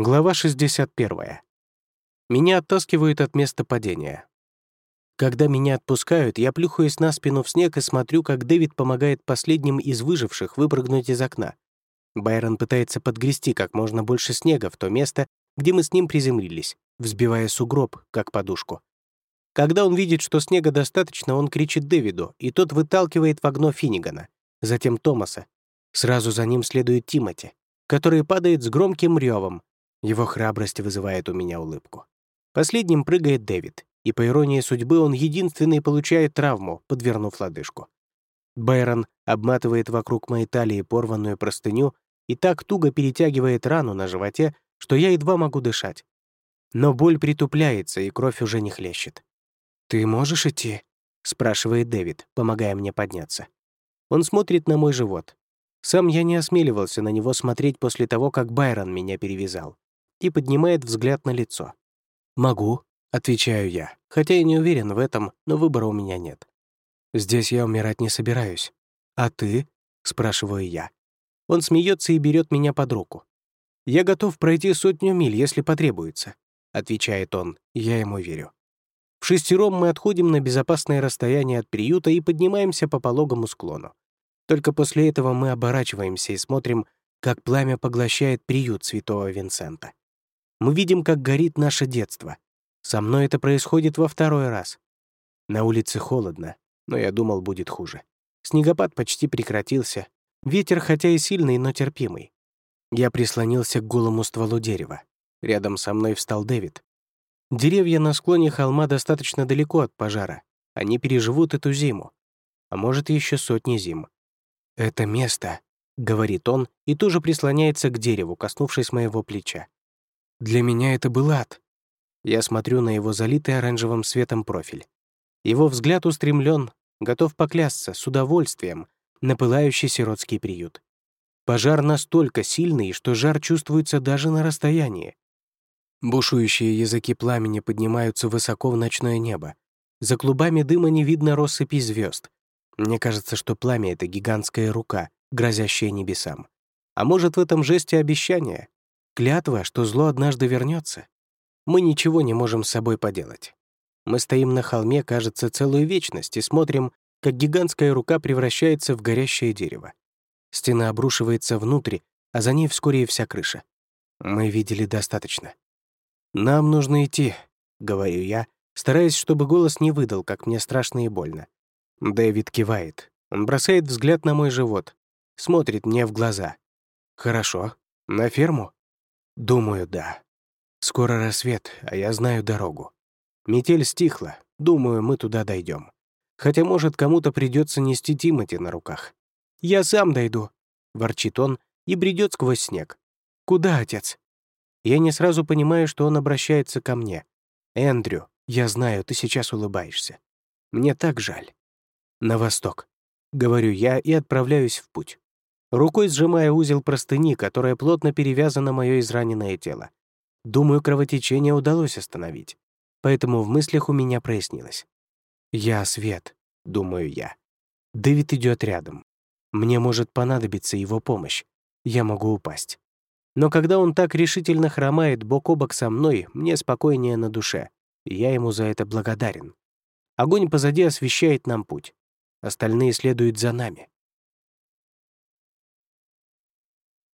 Глава 61. Меня оттаскивают от места падения. Когда меня отпускают, я плюхаюсь на спину в снег и смотрю, как Дэвид помогает последним из выживших выпрыгнуть из окна. Байрон пытается подгрести как можно больше снега в то место, где мы с ним приземлились, взбивая сугроб, как подушку. Когда он видит, что снега достаточно, он кричит Дэвиду, и тот выталкивает в окно Финнигана, затем Томаса. Сразу за ним следует Тимоти, который падает с громким ревом, его храбрость вызывает у меня улыбку. Последним прыгает Дэвид, и по иронии судьбы он единственный получает травму, подвернув лодыжку. Байрон обматывает вокруг моей талии порванную простыню и так туго перетягивает рану на животе, что я едва могу дышать. Но боль притупляется, и кровь уже не хлещет. «Ты можешь идти?» — спрашивает Дэвид, помогая мне подняться. Он смотрит на мой живот. Сам я не осмеливался на него смотреть после того, как Байрон меня перевязал и поднимает взгляд на лицо. «Могу», — отвечаю я, хотя и не уверен в этом, но выбора у меня нет. «Здесь я умирать не собираюсь. А ты?» — спрашиваю я. Он смеется и берет меня под руку. «Я готов пройти сотню миль, если потребуется», — отвечает он, я ему верю. В шестером мы отходим на безопасное расстояние от приюта и поднимаемся по пологому склону. Только после этого мы оборачиваемся и смотрим, как пламя поглощает приют святого Винсента. Мы видим, как горит наше детство. Со мной это происходит во второй раз. На улице холодно, но я думал, будет хуже. Снегопад почти прекратился. Ветер, хотя и сильный, но терпимый. Я прислонился к голому стволу дерева. Рядом со мной встал Дэвид. Деревья на склоне холма достаточно далеко от пожара. Они переживут эту зиму. А может, еще сотни зим. «Это место», — говорит он, и тоже прислоняется к дереву, коснувшись моего плеча. Для меня это был ад. Я смотрю на его залитый оранжевым светом профиль. Его взгляд устремлен, готов поклясться, с удовольствием, на пылающий сиротский приют. Пожар настолько сильный, что жар чувствуется даже на расстоянии. Бушующие языки пламени поднимаются высоко в ночное небо. За клубами дыма не видно россыпи звезд. Мне кажется, что пламя — это гигантская рука, грозящая небесам. А может, в этом жесте обещание? Клятва, что зло однажды вернется. Мы ничего не можем с собой поделать. Мы стоим на холме, кажется, целую вечность, и смотрим, как гигантская рука превращается в горящее дерево. Стена обрушивается внутрь, а за ней вскоре и вся крыша. Мы видели достаточно. «Нам нужно идти», — говорю я, стараясь, чтобы голос не выдал, как мне страшно и больно. Дэвид кивает. Он бросает взгляд на мой живот, смотрит мне в глаза. «Хорошо. На ферму?» Думаю, да. Скоро рассвет, а я знаю дорогу. Метель стихла, думаю, мы туда дойдем. Хотя, может, кому-то придется нести Тимати на руках. «Я сам дойду», — ворчит он и бредет сквозь снег. «Куда, отец?» Я не сразу понимаю, что он обращается ко мне. «Эндрю, я знаю, ты сейчас улыбаешься. Мне так жаль». «На восток», — говорю я и отправляюсь в путь рукой сжимая узел простыни, которая плотно перевязана мое израненное тело. Думаю, кровотечение удалось остановить. Поэтому в мыслях у меня прояснилось. «Я свет», — думаю я. Дэвид идет рядом. Мне может понадобиться его помощь. Я могу упасть. Но когда он так решительно хромает бок о бок со мной, мне спокойнее на душе. Я ему за это благодарен. Огонь позади освещает нам путь. Остальные следуют за нами.